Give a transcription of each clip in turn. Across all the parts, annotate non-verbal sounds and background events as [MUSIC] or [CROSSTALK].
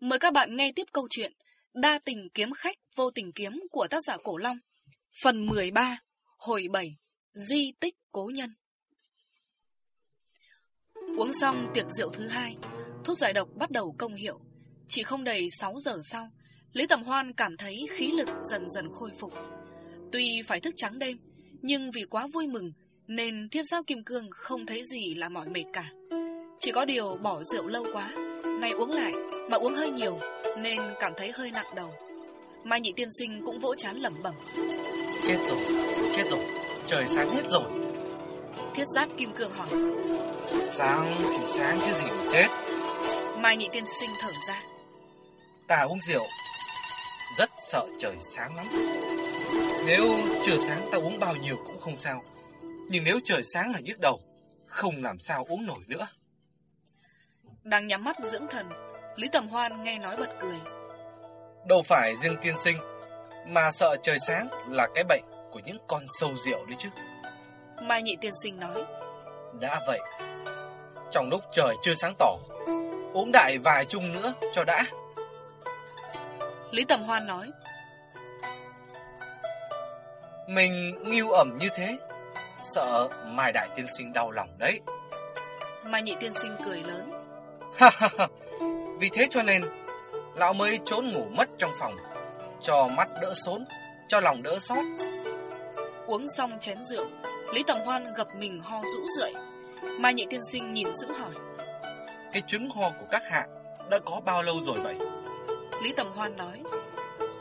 Mời các bạn nghe tiếp câu chuyện Đa tình kiếm khách vô tình kiếm của tác giả Cổ Long, Phần 13 Hồi 7 Di tích cố nhân. Uống xong tiệc rượu thứ hai, Thuốc giải độc bắt đầu công hiệu. Chỉ không đầy 6 giờ sau, Lý Tầm Hoan cảm thấy khí lực dần dần khôi phục. Tuy phải thức trắng đêm, Nhưng vì quá vui mừng Nên thiếp giao kim cương không thấy gì là mỏi mệt cả. Chỉ có điều bỏ rượu lâu quá, Nay uống lại mà uống hơi nhiều Nên cảm thấy hơi nặng đầu. Mai nhị tiên sinh cũng vỗ chán lẩm bẩm. Chết rồi, chết rồi Trời sáng hết rồi. Thiết giáp kim cương hỏi. Sáng thì sáng chứ gì mà chết. Mai nhị tiên sinh thở ra. Ta uống rượu Rất sợ trời sáng lắm. Nếu chưa sáng ta uống bao nhiêu cũng không sao. Nhưng nếu trời sáng là nhức đầu Không làm sao uống nổi nữa. Đang nhắm mắt dưỡng thần Lý Tầm Hoan nghe nói bật cười. Đâu phải riêng tiên sinh Mà sợ trời sáng là cái bệnh Của những con sâu rượu đấy chứ. Mai nhị tiên sinh nói. Đã vậy Trong lúc trời chưa sáng tỏ Uống đại vài chung nữa cho đã. Lý Tầm Hoan nói. Mình nghiêu ẩm như thế Sợ Mai Đại Tiên Sinh đau lòng đấy. Mai nhị tiên sinh cười lớn Vì thế cho nên Lão mới trốn ngủ mất trong phòng Cho mắt đỡ sốn Cho lòng đỡ xót. Uống xong chén rượu Lý Tầm Hoan gập mình ho rũ rượi. Mai nhị tiên sinh nhìn sững hỏi Cái chứng ho của các hạ Đã có bao lâu rồi vậy? Lý Tầm Hoan nói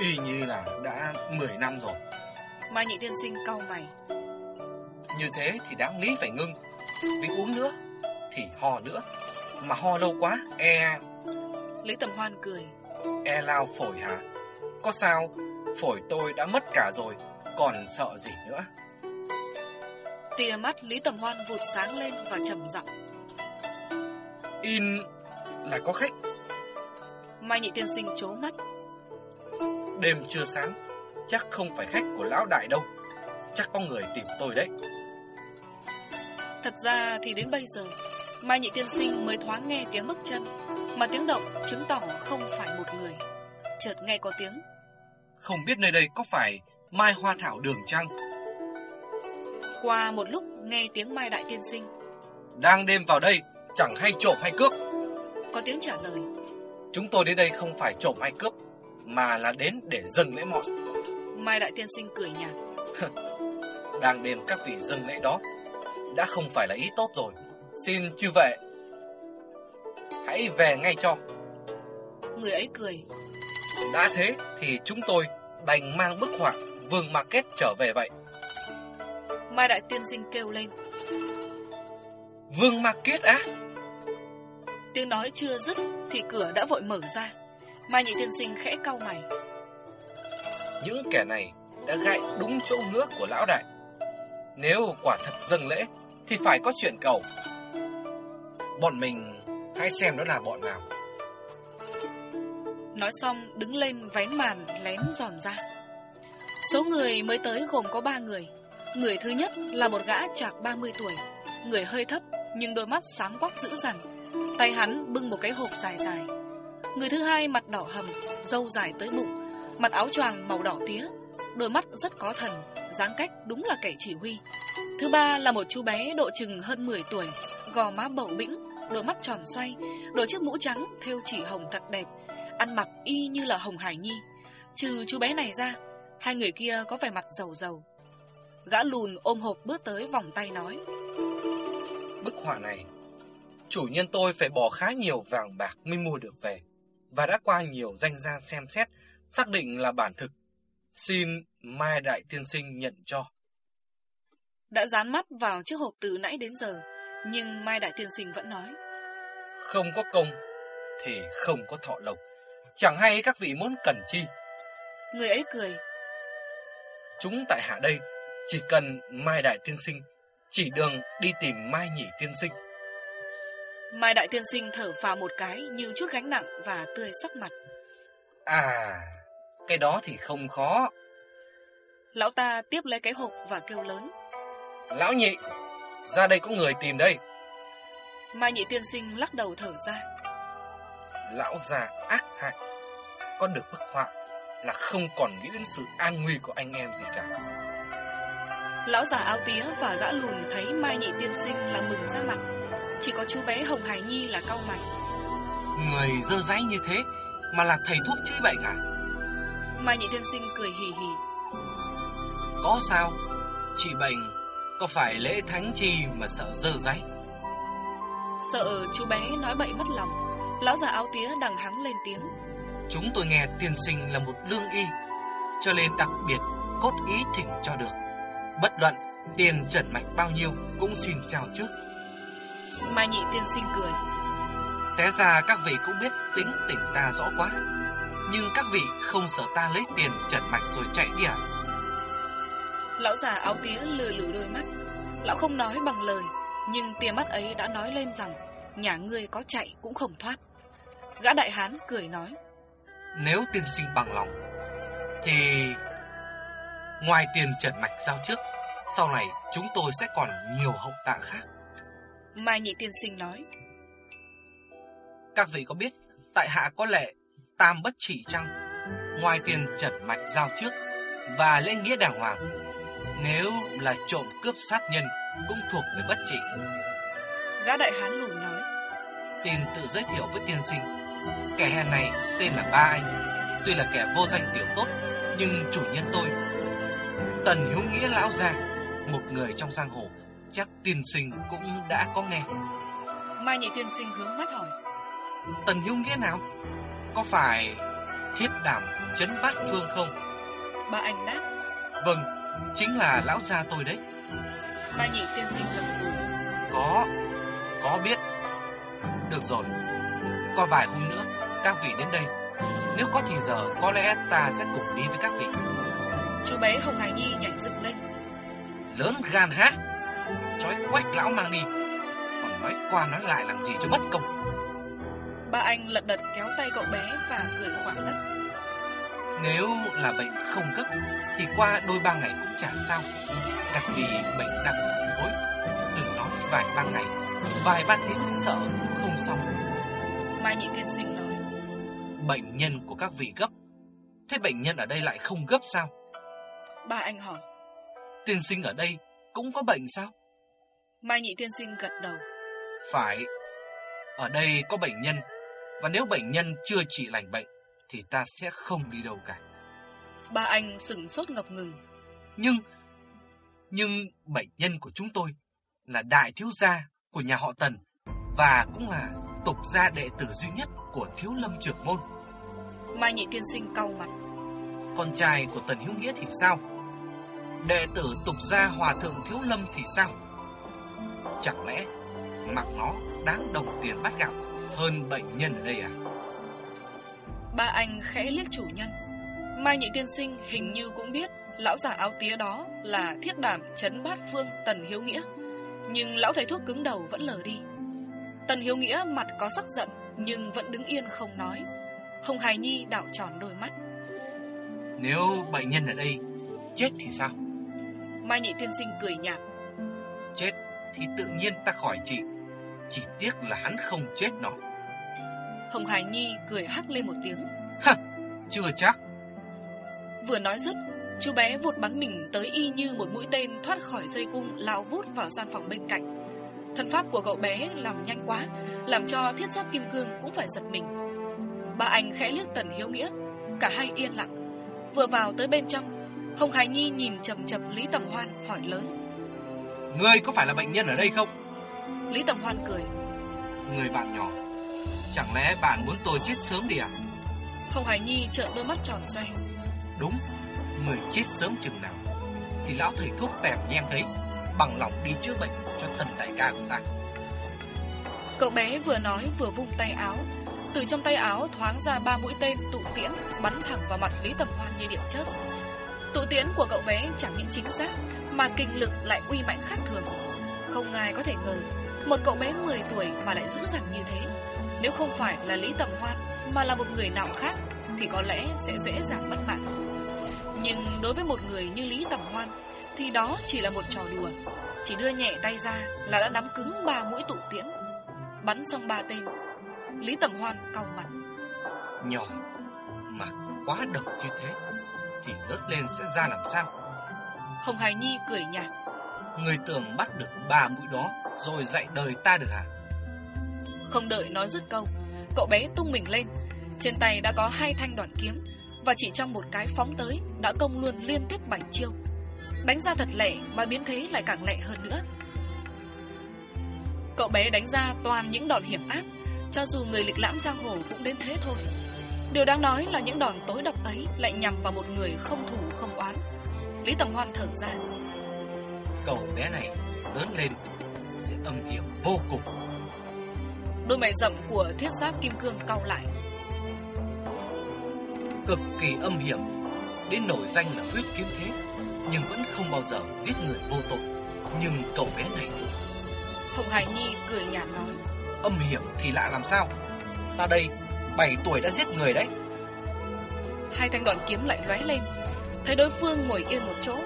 Y như là đã 10 năm rồi. Mai nhị tiên sinh cau mày. Như thế thì đáng lý phải ngưng. Vì uống nữa Thì ho nữa. Mà ho lâu quá E Lý Tầm Hoan cười. E lao phổi hả? Có sao? Phổi tôi đã mất cả rồi Còn sợ gì nữa? Tia mắt Lý Tầm Hoan vụt sáng lên và trầm giọng. In là có khách. Mai nhị tiên sinh chố mắt. Đêm chưa sáng Chắc không phải khách của lão đại đâu. Chắc có người tìm tôi đấy. Thật ra thì đến bây giờ Mai nhị tiên sinh mới thoáng nghe tiếng bước chân Mà tiếng động chứng tỏ không phải một người. Chợt nghe có tiếng. Không biết nơi đây có phải Mai Hoa Thảo Đường Trăng Qua một lúc nghe tiếng Mai đại tiên sinh. Đang đêm vào đây Chẳng hay trộm hay cướp. Có tiếng trả lời. Chúng tôi đến đây không phải trộm hay cướp Mà là đến để dâng lễ mọn Mai đại tiên sinh cười nhạt. [LAUGHS] Đang đêm các vị dâng lễ đó Đã không phải là ý tốt rồi. Xin chư vệ Hãy về ngay cho. Người ấy cười. Đã thế thì chúng tôi đành mang bức họa Vương Market trở về vậy. Mai đại tiên sinh kêu lên. Vương Market á? Tiếng nói chưa dứt Thì cửa đã vội mở ra. Mai nhị tiên sinh khẽ cau mày. Những kẻ này đã gại đúng chỗ ngứa của lão đại. Nếu quả thật dâng lễ Thì phải có chuyện cầu. Bọn mình hãy xem đó là bọn nào. Nói xong, đứng lên vén màn, lén giòn ra. Số người mới tới gồm có ba người. Người thứ nhất là một gã chạc 30 tuổi, Người hơi thấp nhưng đôi mắt sáng quắc dữ dằn. Tay hắn bưng một cái hộp dài dài. Người thứ hai mặt đỏ hầm, Râu dài tới bụng, Mặt áo choàng màu đỏ tía, Đôi mắt rất có thần, dáng cách đúng là kẻ chỉ huy. Thứ ba là một chú bé độ chừng hơn 10 tuổi, Gò má bầu bĩnh Đôi mắt tròn xoay Đội chiếc mũ trắng thêu chỉ hồng thật đẹp Ăn mặc y như là Hồng Hải Nhi. Trừ chú bé này ra Hai người kia có vẻ mặt giàu giàu. Gã lùn ôm hộp bước tới vòng tay nói Bức họa này Chủ nhân tôi phải bỏ khá nhiều vàng bạc mới mua được về Và đã qua nhiều danh gia xem xét Xác định là bản thực. Xin Mai Đại Tiên Sinh nhận cho. Đã dán mắt vào chiếc hộp từ nãy đến giờ Nhưng Mai Đại Tiên Sinh vẫn nói Không có công Thì không có thọ lộc. Chẳng hay các vị muốn cần chi? Người ấy cười. Chúng tại hạ đây Chỉ cần Mai Đại Tiên Sinh Chỉ đường đi tìm Mai Nhị Tiên Sinh. Mai Đại Tiên Sinh thở phào một cái Như chút gánh nặng và tươi sắc mặt. À Cái đó thì không khó. Lão ta tiếp lấy cái hộp và kêu lớn. Lão nhị Ra đây có người tìm đây Mai nhị tiên sinh lắc đầu thở ra lão già ác hại. Có được bức họa là không còn nghĩ đến sự an nguy của anh em gì cả. Lão già áo tía và gã lùn thấy Mai Nhị tiên sinh là mừng ra mặt, chỉ có chú bé Hồng Hải Nhi là cau mày. Người dơ dáy như thế mà là thầy thuốc chữa bệnh à? Mai Nhị tiên sinh cười hì hì. Có sao? Trị bệnh có phải lễ thánh chi mà sợ dơ dáy? Sợ chú bé nói bậy mất lòng, lão già áo tía đằng hắng lên tiếng. Chúng tôi nghe tiên sinh là một lương y, cho nên đặc biệt cốt ý thỉnh cho được. Bất luận tiền trần mạch bao nhiêu cũng xin chào trước. Mai nhị tiên sinh cười. Té ra các vị cũng biết tính tình ta rõ quá, nhưng các vị không sợ ta lấy tiền trần mạch rồi chạy đi à? Lão già áo tía lừa lử đôi mắt, lão không nói bằng lời, nhưng tia mắt ấy đã nói lên rằng nhà ngươi có chạy cũng không thoát. Gã đại hán cười nói. Nếu tiên sinh bằng lòng, thì ngoài tiền trần mạch giao trước, sau này chúng tôi sẽ còn nhiều hậu tạng khác. Mai nhị tiên sinh nói. Các vị có biết, tại hạ có lệ tam bất chỉ chăng? Ngoài tiền trần mạch giao trước và lễ nghĩa đàng hoàng, nếu là trộm cướp sát nhân cũng thuộc về bất trị. Gã đại hán lùn nói. Xin tự giới thiệu với tiên sinh. Kẻ hèn này tên là Ba Anh. Tuy là kẻ vô danh tiểu tốt, nhưng chủ nhân tôi, Tần Hiếu Nghĩa Lão Gia, một người trong giang hồ, chắc tiên sinh cũng đã có nghe. Mai nhị tiên sinh hướng mắt hỏi. Tần Hiếu Nghĩa nào? Có phải thiết đảm chấn bát phương không? Ba anh đáp. Vâng, chính là lão gia tôi đấy. Mai nhị tiên sinh gật gù. Có, có biết. Được rồi, qua vài hôm nữa, các vị đến đây. Nếu có thì giờ, có lẽ ta sẽ cùng đi với các vị. Chú bé Hồng Hải Nhi nhảy dựng lên. Lớn gan hả? Chói quách lão mang đi. Còn nói qua nói lại làm gì cho mất công. Ba anh lật đật kéo tay cậu bé và cười khoảng đất. Nếu là bệnh không gấp thì qua đôi ba ngày cũng chẳng sao. Đặc vì bệnh nặng thối, đừng nói vài ba ngày, vài ba tiếng sợ cũng không xong. Mai nhị tiên sinh nói. Bệnh nhân của các vị gấp, thế bệnh nhân ở đây lại không gấp sao? Ba anh hỏi. Tiên sinh ở đây cũng có bệnh sao? Mai nhị tiên sinh gật đầu. Phải, ở đây có bệnh nhân, và nếu bệnh nhân chưa trị lành bệnh, thì ta sẽ không đi đâu cả. Ba anh sửng sốt ngập ngừng. Nhưng, nhưng bệnh nhân của chúng tôi là đại thiếu gia của nhà họ Tần và cũng là tục gia đệ tử duy nhất của thiếu lâm trưởng môn. Mai nhị tiên sinh cau mặt. Con trai của Tần Hiếu Nghĩa thì sao? Đệ tử tục gia hòa thượng thiếu lâm thì sao? Chẳng lẽ mặc nó đáng đồng tiền bát gạo hơn bệnh nhân ở đây à? Ba anh khẽ liếc chủ nhân. Mai nhị tiên sinh hình như cũng biết lão già áo tía đó là thiết đảm chấn bát phương Tần Hiếu Nghĩa. Nhưng lão thầy thuốc cứng đầu vẫn lờ đi. Tần Hiếu Nghĩa mặt có sắc giận nhưng vẫn đứng yên không nói. Hồng Hải Nhi đảo tròn đôi mắt. Nếu bệnh nhân ở đây chết thì sao? Mai nhị tiên sinh cười nhạt. Chết thì tự nhiên ta khỏi trị. Chỉ tiếc là hắn không chết nó. Hồng Hải Nhi cười hắc lên một tiếng. Chưa chắc. Vừa nói dứt, chú bé vụt bắn mình tới y như một mũi tên thoát khỏi dây cung lao vút vào gian phòng bên cạnh. Thân pháp của cậu bé làm nhanh quá, làm cho thiết giáp kim cương cũng phải giật mình. Ba anh khẽ liếc Tần Hiếu Nghĩa, cả hai yên lặng. Vừa vào tới bên trong, Hồng Hải Nhi nhìn chầm chập Lý Tầm Hoan hỏi lớn. Ngươi có phải là bệnh nhân ở đây không? Lý Tầm Hoan cười. Người bạn nhỏ, chẳng lẽ bạn muốn tôi chết sớm đi à? Hồng Hải Nhi trợn đôi mắt tròn xoe. Đúng, người chết sớm chừng nào thì lão thầy thuốc tèm nhem thấy bằng lòng đi chữa bệnh cho thần đại ca của ta. Cậu bé vừa nói vừa vung tay áo, từ trong tay áo thoáng ra ba mũi tên tụ tiễn bắn thẳng vào mặt Lý Tầm Hoan như điện chớp. Tụ tiễn của cậu bé chẳng những chính xác mà kinh lực lại uy mãnh khác thường. Không ai có thể ngờ một cậu bé 10 tuổi mà lại dữ dằn như thế. Nếu không phải là Lý Tầm Hoan mà là một người nào khác thì có lẽ sẽ dễ dàng mất mạng. Nhưng đối với một người như Lý Tầm Hoan thì đó chỉ là một trò đùa. Chỉ đưa nhẹ tay ra là đã nắm cứng ba mũi tụ tiễn. Bắn xong ba tên, Lý Tầm Hoan cau mặt. Nhỏ mà quá độc như thế Thì lớn lên sẽ ra làm sao Hồng Hải Nhi cười nhạt Người tưởng bắt được ba mũi đó Rồi dạy đời ta được hả? Không đợi nói dứt câu Cậu bé tung mình lên. Trên tay đã có hai thanh đoạn kiếm Và chỉ trong một cái phóng tới Đã công luôn liên tiếp bảy chiêu. Đánh ra thật lệ mà biến thế lại càng lệ hơn nữa. Cậu bé đánh ra toàn những đòn hiểm ác Cho dù người lịch lãm giang hồ cũng đến thế thôi. Điều đáng nói là những đòn tối độc ấy Lại nhằm vào một người không thù không oán. Lý Tầm Hoan thở ra Cậu bé này lớn lên Sẽ âm hiểm vô cùng. Đôi mày rậm của thiết giáp kim cương cau lại. Cực kỳ âm hiểm. Đến nổi danh là huyết kiếm thế Nhưng vẫn không bao giờ giết người vô tội. Nhưng cậu bé này Hồng Hải Nhi cười nhạt nói. Âm hiểm thì lạ làm sao? Ta đây 7 tuổi đã giết người đấy. Hai thanh đòn kiếm lại lóe lên. Thấy đối phương ngồi yên một chỗ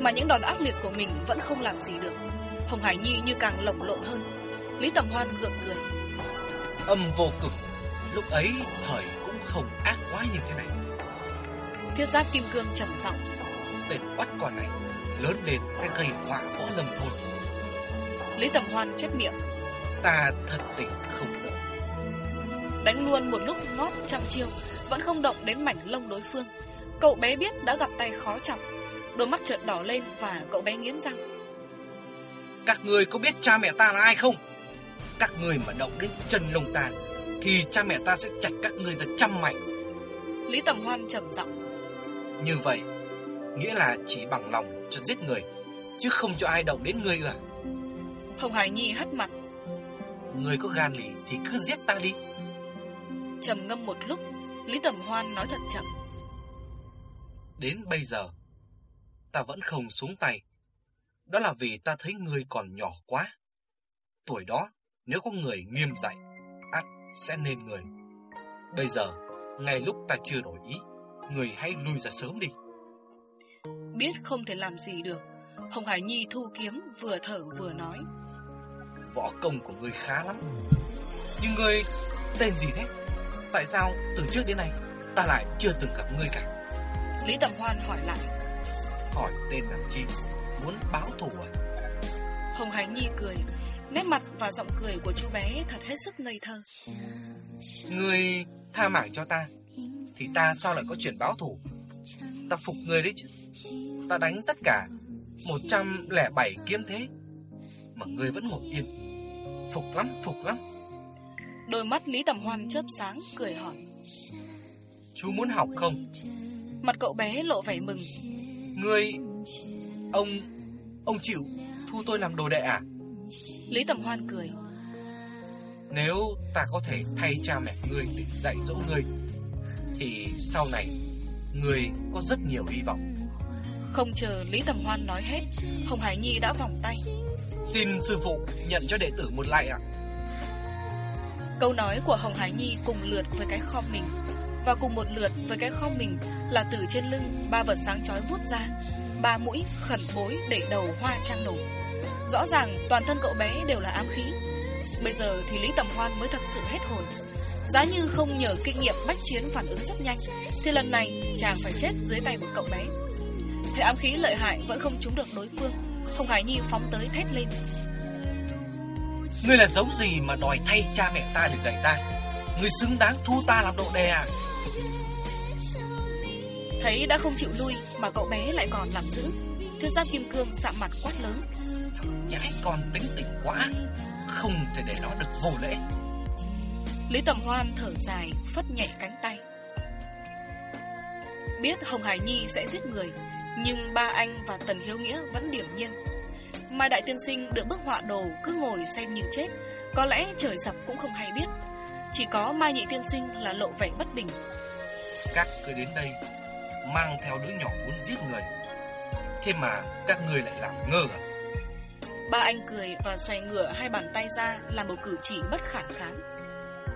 Mà những đòn ác liệt của mình vẫn không làm gì được Hồng Hải Nhi như càng lồng lộn hơn. Lý Tầm Hoan gượng cười. Âm vô cực Lúc ấy thời cũng không ác quá như thế này. Thiết giáp kim cương trầm giọng. Tên oắt con này Lớn lên sẽ gây họa võ lâm thôn Lý Tầm Hoan chép miệng. Ta thật tình không đỡ Đánh luôn một lúc ngót trăm chiêu Vẫn không động đến mảnh lông đối phương. Cậu bé biết đã gặp tay khó chọc. Đôi mắt trợn đỏ lên và cậu bé nghiến răng Các người có biết cha mẹ ta là ai không? Các người mà động đến chân lông ta Thì cha mẹ ta sẽ chặt các người ra trăm mảnh. Lý Tầm Hoan trầm giọng. Như vậy Nghĩa là chỉ bằng lòng cho giết người Chứ không cho ai động đến người à? Hồng Hải Nhi hất mặt. Người có gan lì thì cứ giết ta đi. Trầm ngâm một lúc Lý Tầm Hoan nói thật chậm. Đến bây giờ Ta vẫn không xuống tay Đó là vì ta thấy người còn nhỏ quá. Tuổi đó Nếu có người nghiêm dạy ắt sẽ nên người. Bây giờ Ngay lúc ta chưa đổi ý Người hãy lui ra sớm đi. Biết không thể làm gì được. Hồng Hải Nhi thu kiếm vừa thở vừa nói. Võ công của ngươi khá lắm. Nhưng ngươi tên gì thế? Tại sao từ trước đến nay Ta lại chưa từng gặp ngươi cả? Lý Tầm Hoan hỏi lại. Hỏi tên làm chi Muốn báo thù à? Hồng Hải Nhi cười Nét mặt và giọng cười của chú bé thật hết sức ngây thơ. Ngươi tha mạng cho ta Thì ta sao lại có chuyện báo thù? Ta phục ngươi đấy chứ. Ta đánh tất cả 107 kiếm thế Mà ngươi vẫn ngồi yên. Phục lắm, phục lắm. Đôi mắt Lý Tầm Hoan chớp sáng cười hỏi. Chú muốn học không? Mặt cậu bé lộ vẻ mừng. Ngươi Ông Ông chịu thu tôi làm đồ đệ à? Lý Tầm Hoan cười. Nếu ta có thể thay cha mẹ ngươi để dạy dỗ ngươi Thì sau này Ngươi có rất nhiều hy vọng. Không chờ Lý Tầm Hoan nói hết Hồng Hải Nhi đã vòng tay. Xin sư phụ nhận cho đệ tử một lại ạ. Câu nói của Hồng Hải Nhi cùng lượt với cái khom mình Và cùng một lượt với cái khom mình Là từ trên lưng ba vật sáng chói vút ra Ba mũi, khẩn bối đẩy đầu hoa trang nổ. Rõ ràng toàn thân cậu bé đều là ám khí. Bây giờ thì Lý Tầm Hoan mới thật sự hết hồn. Giá như không nhờ kinh nghiệm bách chiến phản ứng rất nhanh, Thì lần này chàng phải chết dưới tay một cậu bé. Thế ám khí lợi hại vẫn không trúng được đối phương, Hồng Hải Nhi phóng tới thét lên. Ngươi là giống gì mà đòi thay cha mẹ ta để dạy ta? Ngươi xứng đáng thu ta làm độ đề à? Thấy đã không chịu lui Mà cậu bé lại còn làm giữ Thiết giáp kim cương sạm mặt quát lớn. Nhãi con tính tình quá Không thể để nó được vô lễ. Lý Tầm Hoan thở dài Phất nhẹ cánh tay. Biết Hồng Hải Nhi sẽ giết người Nhưng ba anh và Tần Hiếu Nghĩa vẫn điểm nhiên. Mai Đại Tiên Sinh được bức họa đồ Cứ ngồi xem như chết Có lẽ trời sập cũng không hay biết. Chỉ có Mai Nhị Tiên Sinh là lộ vẻ bất bình. Các cứ đến đây Mang theo đứa nhỏ muốn giết người. Thế mà các người lại làm ngơ à? Ba anh cười và xoay ngửa hai bàn tay ra Làm một cử chỉ bất khả kháng.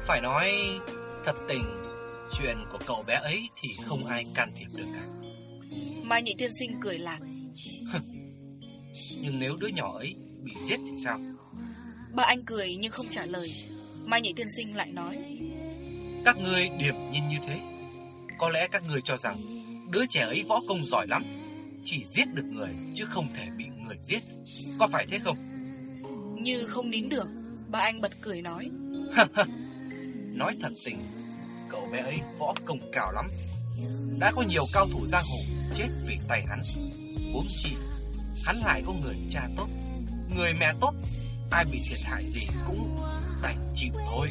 Phải nói thật tình Chuyện của cậu bé ấy thì không ai can thiệp được cả. Mai Nhị Tiên Sinh cười lạc. Nhưng nếu đứa nhỏ ấy bị giết thì sao? Ba anh cười nhưng không trả lời. Mai Nhị Tiên Sinh lại nói. Các ngươi điềm nhiên như thế. Có lẽ các ngươi cho rằng Đứa trẻ ấy võ công giỏi lắm Chỉ giết được người chứ không thể bị người giết. Có phải thế không? Như không nín được Bà anh bật cười nói. Nói thật tình Cậu bé ấy võ công cao lắm. Đã có nhiều cao thủ giang hồ Chết vì tay hắn. Huống chi Hắn lại có người cha tốt. Người mẹ tốt Ai bị thiệt hại gì cũng đành chịu thôi